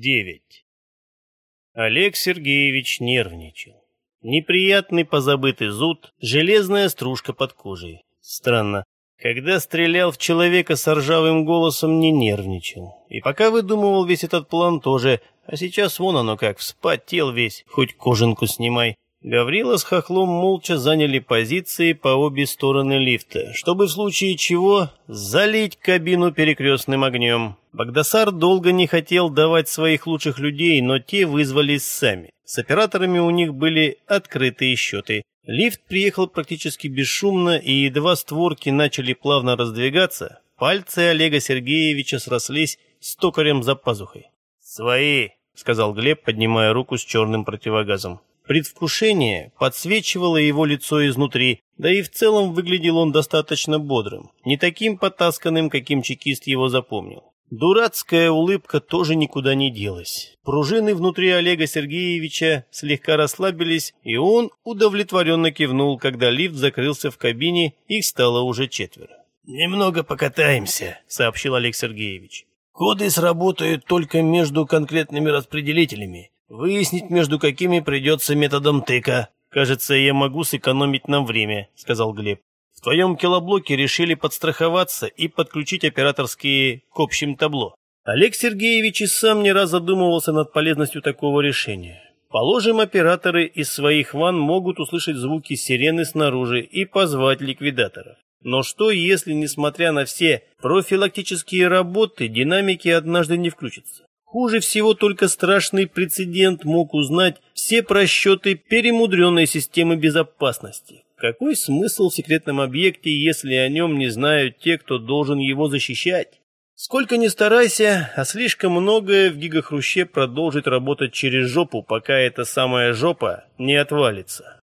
9. Олег Сергеевич нервничал. Неприятный позабытый зуд, железная стружка под кожей. Странно, когда стрелял в человека с ржавым голосом, не нервничал. И пока выдумывал весь этот план тоже, а сейчас вон оно как, вспотел весь, хоть кожанку снимай. Гаврила с Хохлом молча заняли позиции по обе стороны лифта, чтобы в случае чего залить кабину перекрестным огнем. Багдасар долго не хотел давать своих лучших людей, но те вызвались сами. С операторами у них были открытые счеты. Лифт приехал практически бесшумно, и едва створки начали плавно раздвигаться, пальцы Олега Сергеевича срослись с токарем за пазухой. «Свои!» — сказал Глеб, поднимая руку с черным противогазом. Предвкушение подсвечивало его лицо изнутри, да и в целом выглядел он достаточно бодрым, не таким потасканным, каким чекист его запомнил. Дурацкая улыбка тоже никуда не делась. Пружины внутри Олега Сергеевича слегка расслабились, и он удовлетворенно кивнул, когда лифт закрылся в кабине, их стало уже четверо. «Немного покатаемся», — сообщил Олег Сергеевич. «Коды сработают только между конкретными распределителями, Выяснить, между какими придется методом тыка. Кажется, я могу сэкономить нам время, сказал Глеб. В твоем килоблоке решили подстраховаться и подключить операторские к общим табло. Олег Сергеевич и сам не раз задумывался над полезностью такого решения. Положим, операторы из своих ван могут услышать звуки сирены снаружи и позвать ликвидаторов. Но что, если, несмотря на все профилактические работы, динамики однажды не включатся? Хуже всего только страшный прецедент мог узнать все просчеты перемудренной системы безопасности. Какой смысл в секретном объекте, если о нем не знают те, кто должен его защищать? Сколько ни старайся, а слишком многое в гигахруще продолжит работать через жопу, пока эта самая жопа не отвалится.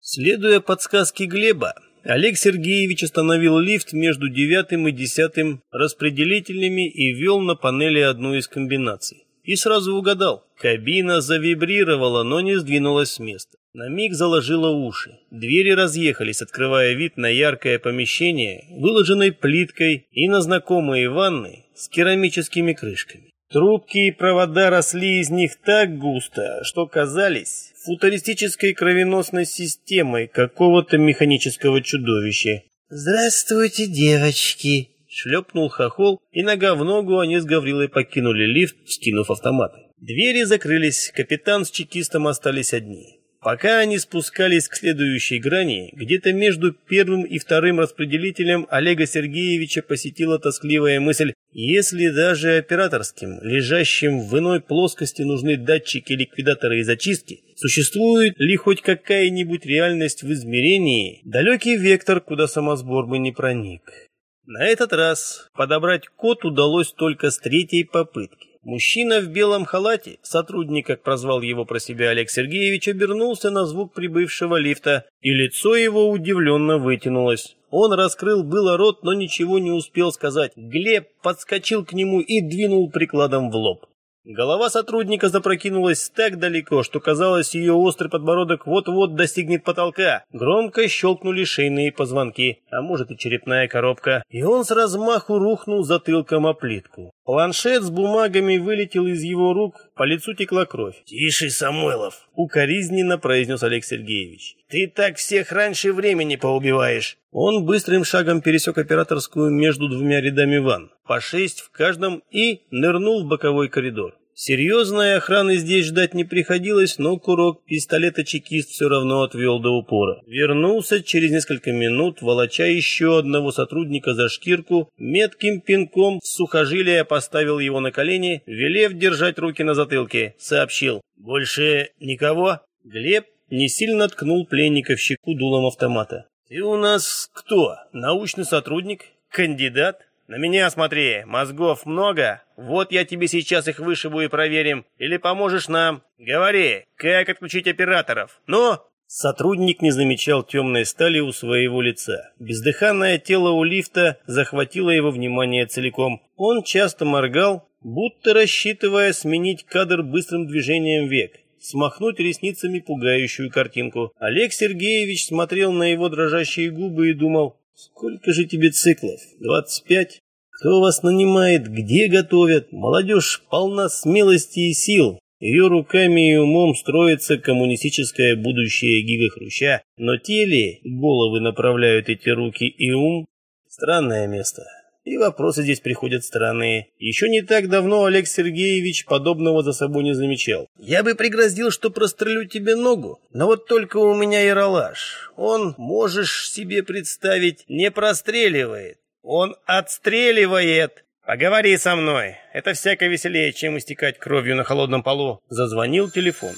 Следуя подсказке Глеба, Олег Сергеевич остановил лифт между девятым и десятым распределительными и ввел на панели одну из комбинаций. И сразу угадал. Кабина завибрировала, но не сдвинулась с места. На миг заложила уши. Двери разъехались, открывая вид на яркое помещение, выложенное плиткой и на знакомые ванны с керамическими крышками. Трубки и провода росли из них так густо, что казались футуристической кровеносной системой какого-то механического чудовища. «Здравствуйте, девочки!» Шлепнул хохол, и нога в ногу они с Гаврилой покинули лифт, скинув автоматы. Двери закрылись, капитан с чекистом остались одни. Пока они спускались к следующей грани, где-то между первым и вторым распределителем Олега Сергеевича посетила тоскливая мысль, если даже операторским, лежащим в иной плоскости нужны датчики, ликвидаторы и зачистки, существует ли хоть какая-нибудь реальность в измерении, далекий вектор, куда самосбор бы не проник. На этот раз подобрать код удалось только с третьей попытки. Мужчина в белом халате, сотрудник, как прозвал его про себя Олег Сергеевич, обернулся на звук прибывшего лифта, и лицо его удивленно вытянулось. Он раскрыл было рот, но ничего не успел сказать. Глеб подскочил к нему и двинул прикладом в лоб. Голова сотрудника запрокинулась так далеко, что казалось, ее острый подбородок вот-вот достигнет потолка. Громко щелкнули шейные позвонки, а может и черепная коробка, и он с размаху рухнул затылком о плитку. Планшет с бумагами вылетел из его рук, по лицу текла кровь. «Тише, Самойлов!» — укоризненно произнес Олег Сергеевич. «Ты так всех раньше времени поубиваешь!» Он быстрым шагом пересек операторскую между двумя рядами ванн, по шесть в каждом, и нырнул в боковой коридор. Серьезной охраны здесь ждать не приходилось, но курок пистолета чекист все равно отвел до упора. Вернулся через несколько минут, волоча еще одного сотрудника за шкирку, метким пинком в сухожилие поставил его на колени, велев держать руки на затылке, сообщил «Больше никого?» Глеб не сильно ткнул пленника в щеку дулом автомата. «Ты у нас кто? Научный сотрудник? Кандидат? На меня смотри, мозгов много. Вот я тебе сейчас их вышибу и проверим. Или поможешь нам? Говори, как отключить операторов? Ну?» Сотрудник не замечал темной стали у своего лица. Бездыханное тело у лифта захватило его внимание целиком. Он часто моргал, будто рассчитывая сменить кадр быстрым движением век смахнуть ресницами пугающую картинку. Олег Сергеевич смотрел на его дрожащие губы и думал, сколько же тебе циклов? Двадцать пять? Кто вас нанимает, где готовят? Молодежь полна смелости и сил. Ее руками и умом строится коммунистическое будущее Гига Хруща, но те ли головы направляют эти руки и ум? Странное место. И вопросы здесь приходят странные. Еще не так давно Олег Сергеевич подобного за собой не замечал. Я бы пригрозил, что прострелю тебе ногу, но вот только у меня яролаж. Он, можешь себе представить, не простреливает. Он отстреливает. Поговори со мной. Это всяко веселее, чем истекать кровью на холодном полу. Зазвонил телефон.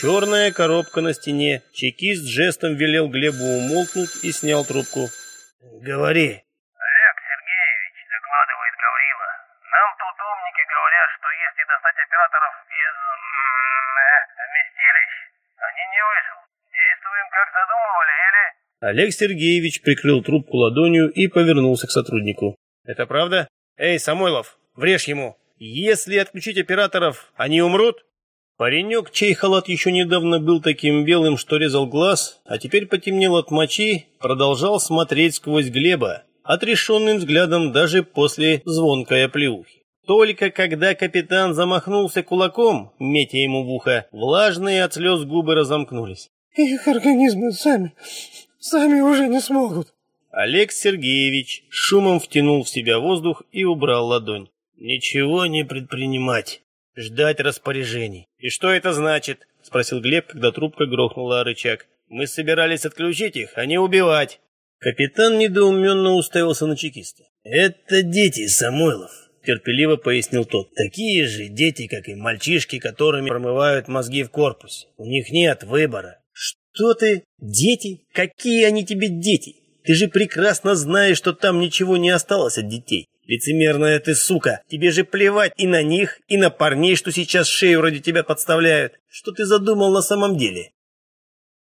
Черная коробка на стене. Чекист жестом велел Глебу умолкнуть и снял трубку. Говори. Олег Сергеевич, докладывает Гаврила. Нам тут умники говорят, что если достать операторов из э, вместилищ, они не выживут. Действуем как задумывали или... Олег Сергеевич прикрыл трубку ладонью и повернулся к сотруднику. Это правда? Эй, Самойлов, врежь ему. Если отключить операторов, они умрут? Паренек, чей халат еще недавно был таким белым, что резал глаз, а теперь потемнел от мочи, продолжал смотреть сквозь Глеба, отрешенным взглядом даже после звонкой оплеухи. Только когда капитан замахнулся кулаком, метя ему в ухо, влажные от слез губы разомкнулись. «Их организмы сами, сами уже не смогут». Олег Сергеевич шумом втянул в себя воздух и убрал ладонь. «Ничего не предпринимать ждать распоряжений. «И что это значит?» – спросил Глеб, когда трубка грохнула о рычаг. «Мы собирались отключить их, а не убивать». Капитан недоуменно уставился на чекиста. «Это дети, Самойлов», – терпеливо пояснил тот. «Такие же дети, как и мальчишки, которыми промывают мозги в корпусе. У них нет выбора». «Что ты? Дети? Какие они тебе дети? Ты же прекрасно знаешь, что там ничего не осталось от детей. Лицемерная ты сука, тебе же плевать и на них, и на парней, что сейчас шею ради тебя подставляют. Что ты задумал на самом деле?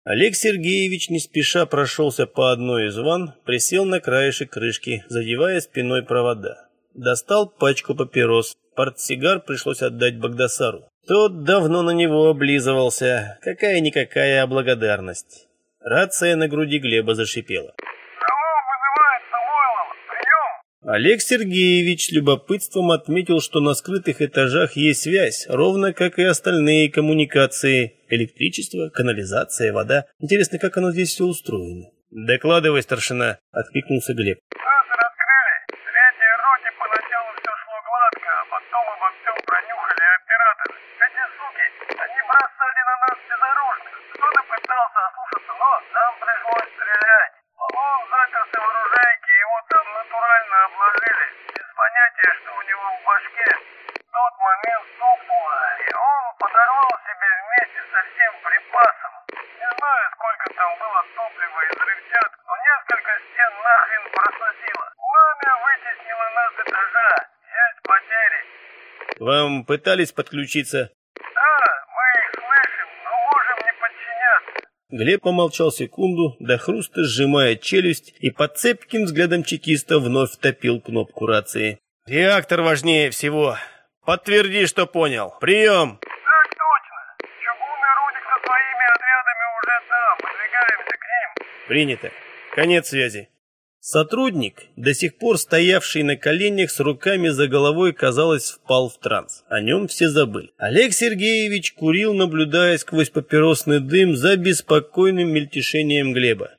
Олег Сергеевич не спеша прошелся по одной из ванн, присел на краешек крышки, задевая спиной провода. Достал пачку папирос. Портсигар пришлось отдать Багдасару. Тот давно на него облизывался. Какая-никакая благодарность. Рация на груди Глеба зашипела. Олег Сергеевич любопытством отметил, что на скрытых этажах есть связь, ровно как и остальные коммуникации. Электричество, канализация, вода. Интересно, как оно здесь все устроено. «Докладывай, старшина», — откликнулся Глеб. «Сразу раскрыли. Третьей роте поначалу все шло гладко, а потом обо всем пронюхали операторы. Эти суки, они бросали на нас безоружных. Кто-то пытался ослушаться, но нам пришлось стрелять. Он заперся в оружейке, его там натурально обложили. Без понятия, что у него в башке. Тот момент стукнуло, и он подорвал себе вместе со всем припасом. Не знаю, сколько там было топлива и взрывчаток, но несколько стен нахрен просносило. Пламя вытеснило нас этажа. Есть потери. Вам пытались подключиться? Глеб помолчал секунду, до хруста сжимая челюсть, и под цепким взглядом чекиста вновь втопил кнопку рации. «Реактор важнее всего. Подтверди, что понял. Прием!» «Так точно. Чугунный рудик со своими отрядами уже там. Выдвигаемся к ним». «Принято. Конец связи». Сотрудник, до сих пор стоявший на коленях с руками за головой, казалось, впал в транс. О нем все забыли. Олег Сергеевич курил, наблюдая сквозь папиросный дым за беспокойным мельтешением Глеба.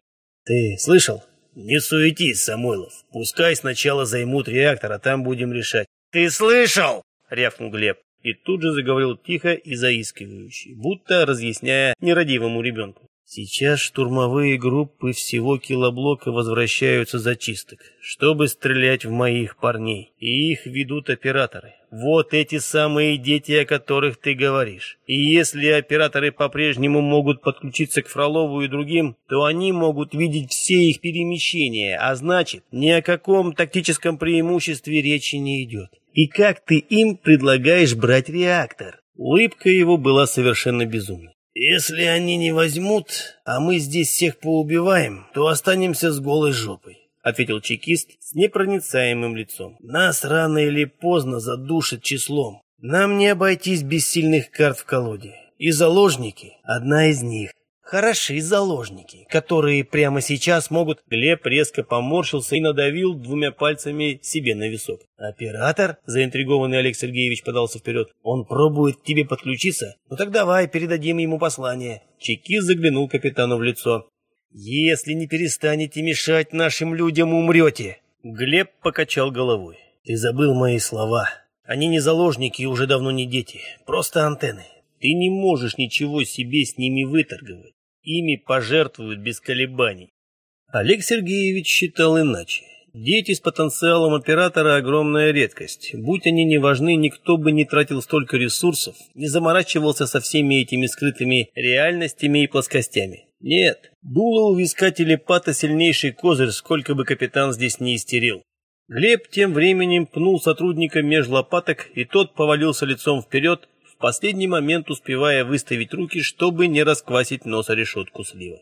«Ты слышал? Не суетись, Самойлов. Пускай сначала займут реактор, а там будем решать». «Ты слышал?» — рявкнул Глеб. И тут же заговорил тихо и заискивающе, будто разъясняя нерадивому ребенку. Сейчас штурмовые группы всего килоблока возвращаются за чисток, чтобы стрелять в моих парней. И их ведут операторы. Вот эти самые дети, о которых ты говоришь. И если операторы по-прежнему могут подключиться к Фролову и другим, то они могут видеть все их перемещения, а значит, ни о каком тактическом преимуществе речи не идет. И как ты им предлагаешь брать реактор? Улыбка его была совершенно безумной. Если они не возьмут, а мы здесь всех поубиваем, то останемся с голой жопой, ответил чекист с непроницаемым лицом. Нас рано или поздно задушат числом. Нам не обойтись без сильных карт в колоде. И заложники – одна из них. Хороши заложники, которые прямо сейчас могут...» Глеб резко поморщился и надавил двумя пальцами себе на висок. «Оператор?» – заинтригованный Олег Сергеевич подался вперед. «Он пробует к тебе подключиться? Ну так давай, передадим ему послание». Чекист заглянул капитану в лицо. «Если не перестанете мешать нашим людям, умрете!» Глеб покачал головой. «Ты забыл мои слова. Они не заложники и уже давно не дети. Просто антенны. Ты не можешь ничего себе с ними выторговать. Ими пожертвуют без колебаний». Олег Сергеевич считал иначе. Дети с потенциалом оператора – огромная редкость. Будь они не важны, никто бы не тратил столько ресурсов, не заморачивался со всеми этими скрытыми реальностями и плоскостями. Нет, дуло у виска телепата сильнейший козырь, сколько бы капитан здесь не истерил. Глеб тем временем пнул сотрудника меж лопаток, и тот повалился лицом вперед, последний момент успевая выставить руки, чтобы не расквасить носа решетку слива.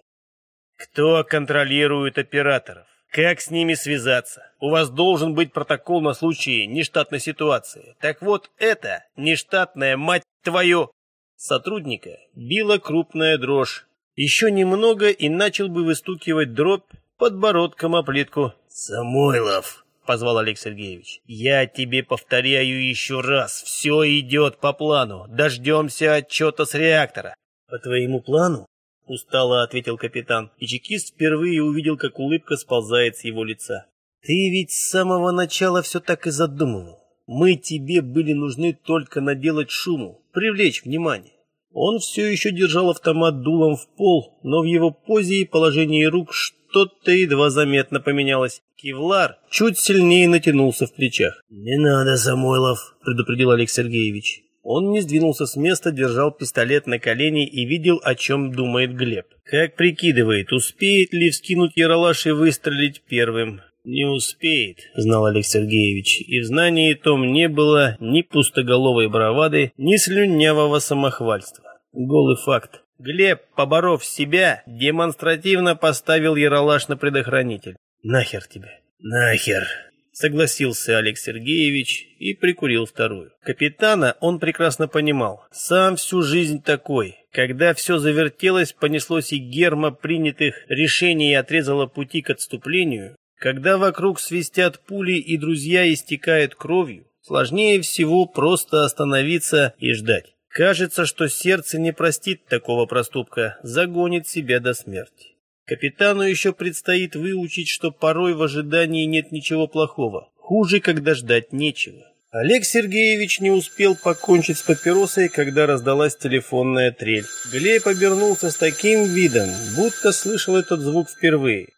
Кто контролирует операторов? Как с ними связаться? У вас должен быть протокол на случай нештатной ситуации. Так вот это нештатная мать твою сотрудника била крупная дрожь. Еще немного и начал бы выстукивать дробь подбородком о плитку. «Самойлов!» — позвал Олег Сергеевич. «Я тебе повторяю еще раз. Все идет по плану. Дождемся отчета с реактора». «По твоему плану?» устало ответил капитан, и чекист впервые увидел, как улыбка сползает с его лица. Ты ведь с самого начала все так и задумывал. Мы тебе были нужны только наделать шуму, привлечь внимание. Он все еще держал автомат дулом в пол, но в его позе и положении рук что-то едва заметно поменялось. Кевлар чуть сильнее натянулся в плечах. «Не надо, Самойлов», — предупредил Олег Сергеевич. Он не сдвинулся с места, держал пистолет на колени и видел, о чем думает Глеб. Как прикидывает, успеет ли вскинуть Яралаш и выстрелить первым? Не успеет, знал Олег Сергеевич, и в знании том не было ни пустоголовой бравады, ни слюнявого самохвальства. Голый факт. Глеб, поборов себя, демонстративно поставил Яралаш на предохранитель. Нахер тебе? Нахер, Согласился Олег Сергеевич и прикурил вторую. Капитана он прекрасно понимал. Сам всю жизнь такой. Когда все завертелось, понеслось и герма принятых решений и отрезало пути к отступлению, когда вокруг свистят пули и друзья истекают кровью, сложнее всего просто остановиться и ждать. Кажется, что сердце не простит такого проступка, загонит себя до смерти. Капитану еще предстоит выучить, что порой в ожидании нет ничего плохого. Хуже, когда ждать нечего. Олег Сергеевич не успел покончить с папиросой, когда раздалась телефонная трель. Глеб обернулся с таким видом, будто слышал этот звук впервые.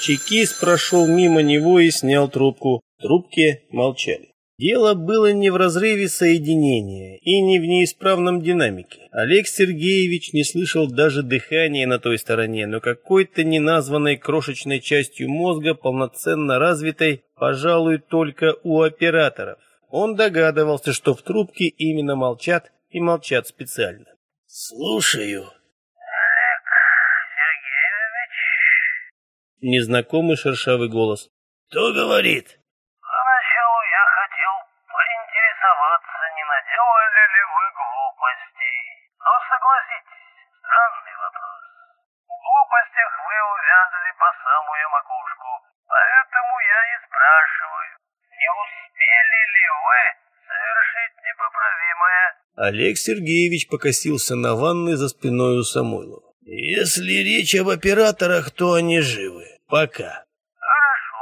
Чекист прошел мимо него и снял трубку. Трубки молчали. Дело было не в разрыве соединения и не в неисправном динамике. Олег Сергеевич не слышал даже дыхания на той стороне, но какой-то неназванной крошечной частью мозга, полноценно развитой, пожалуй, только у операторов. Он догадывался, что в трубке именно молчат и молчат специально. «Слушаю». «Олег Сергеевич?» Незнакомый шершавый голос. «Кто говорит?» поинтересоваться, не наделали ли вы глупостей. Но согласитесь, странный вопрос. В глупостях вы увязли по самую макушку, поэтому я и спрашиваю, не успели ли вы совершить непоправимое? Олег Сергеевич покосился на ванной за спиной у Самойлова. Если речь об операторах, то они живы. Пока. Хорошо.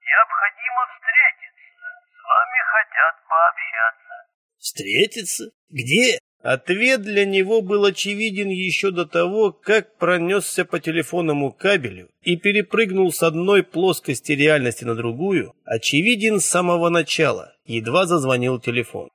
Необходимо встретиться. С вами хотят пообщаться. Встретиться? Где? Ответ для него был очевиден еще до того, как пронесся по телефонному кабелю и перепрыгнул с одной плоскости реальности на другую, очевиден с самого начала, едва зазвонил телефон.